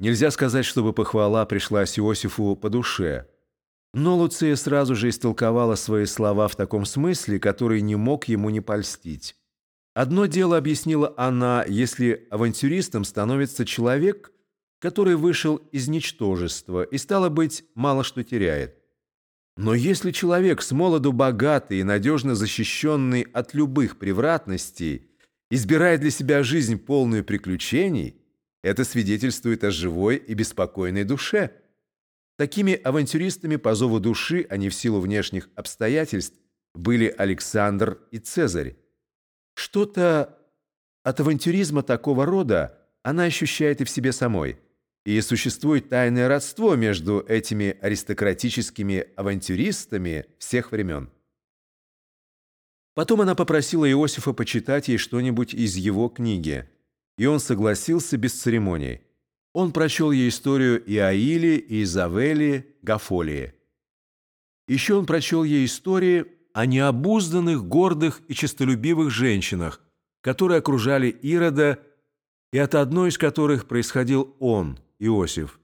Нельзя сказать, чтобы похвала пришлась Иосифу по душе. Но Луция сразу же истолковала свои слова в таком смысле, который не мог ему не польстить. Одно дело объяснила она, если авантюристом становится человек, который вышел из ничтожества и, стало быть, мало что теряет. Но если человек с молоду богатый и надежно защищенный от любых превратностей, избирает для себя жизнь полную приключений, это свидетельствует о живой и беспокойной душе. Такими авантюристами по зову души, а не в силу внешних обстоятельств, были Александр и Цезарь. Что-то от авантюризма такого рода она ощущает и в себе самой. И существует тайное родство между этими аристократическими авантюристами всех времен. Потом она попросила Иосифа почитать ей что-нибудь из его книги – и он согласился без церемоний. Он прочел ей историю Иаили, Изавели, Гафолии. Еще он прочел ей истории о необузданных, гордых и честолюбивых женщинах, которые окружали Ирода, и от одной из которых происходил он, Иосиф.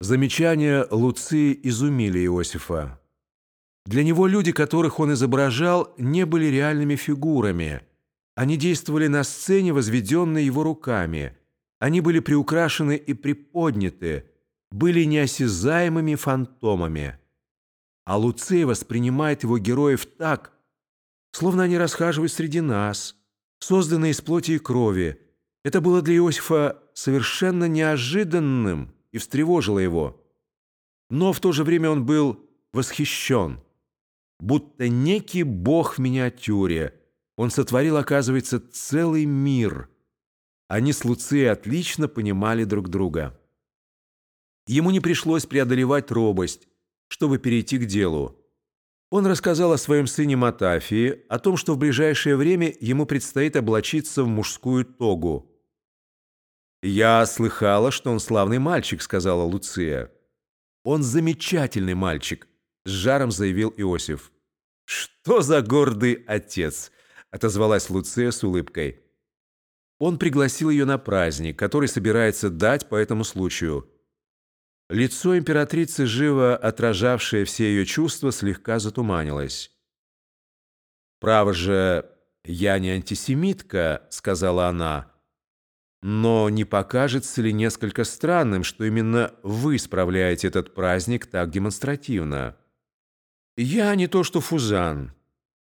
Замечания Луции изумили Иосифа. Для него люди, которых он изображал, не были реальными фигурами – они действовали на сцене, возведенной его руками. Они были приукрашены и приподняты, были неосязаемыми фантомами. А Луцей воспринимает его героев так, словно они расхаживают среди нас, созданные из плоти и крови. Это было для Иосифа совершенно неожиданным и встревожило его. Но в то же время он был восхищен, будто некий бог в миниатюре – он сотворил, оказывается, целый мир. Они с Луцией отлично понимали друг друга. Ему не пришлось преодолевать робость, чтобы перейти к делу. Он рассказал о своем сыне Матафии, о том, что в ближайшее время ему предстоит облачиться в мужскую тогу. «Я слыхала, что он славный мальчик», — сказала Луция. «Он замечательный мальчик», — с жаром заявил Иосиф. «Что за гордый отец!» Отозвалась Луция с улыбкой. Он пригласил ее на праздник, который собирается дать по этому случаю. Лицо императрицы, живо отражавшее все ее чувства, слегка затуманилось. «Право же, я не антисемитка», — сказала она. «Но не покажется ли несколько странным, что именно вы справляете этот праздник так демонстративно?» «Я не то что Фузан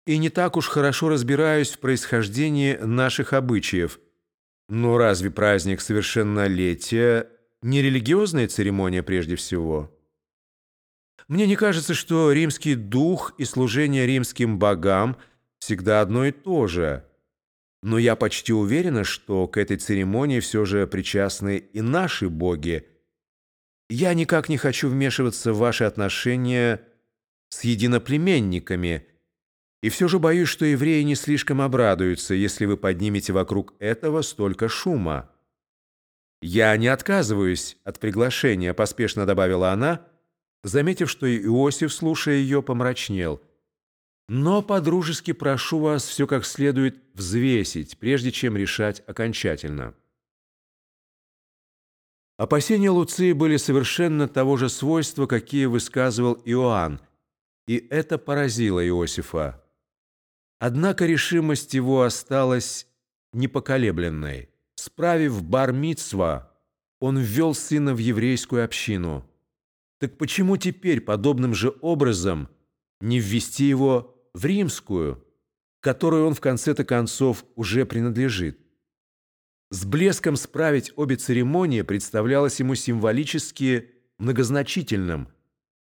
и не так уж хорошо разбираюсь в происхождении наших обычаев. Но разве праздник совершеннолетия не религиозная церемония прежде всего? Мне не кажется, что римский дух и служение римским богам всегда одно и то же. Но я почти уверена, что к этой церемонии все же причастны и наши боги. Я никак не хочу вмешиваться в ваши отношения с единоплеменниками – и все же боюсь, что евреи не слишком обрадуются, если вы поднимете вокруг этого столько шума. «Я не отказываюсь от приглашения», — поспешно добавила она, заметив, что Иосиф, слушая ее, помрачнел. «Но по-дружески прошу вас все как следует взвесить, прежде чем решать окончательно». Опасения Луции были совершенно того же свойства, какие высказывал Иоанн, и это поразило Иосифа. Однако решимость его осталась непоколебленной. Справив бар он ввел сына в еврейскую общину. Так почему теперь подобным же образом не ввести его в римскую, которой он в конце-то концов уже принадлежит? С блеском справить обе церемонии представлялось ему символически многозначительным,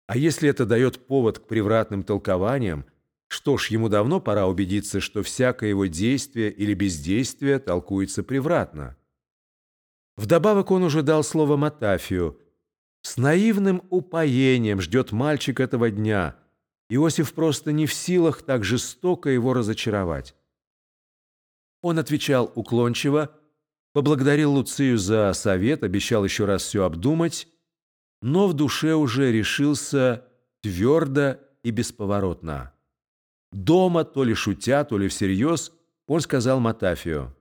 а если это дает повод к превратным толкованиям – что ж, ему давно пора убедиться, что всякое его действие или бездействие толкуется превратно. Вдобавок он уже дал слово Матафию. С наивным упоением ждет мальчик этого дня. Иосиф просто не в силах так жестоко его разочаровать. Он отвечал уклончиво, поблагодарил Луцию за совет, обещал еще раз все обдумать, но в душе уже решился твердо и бесповоротно. Дома, то ли шутя, то ли всерьез, он сказал Матафию.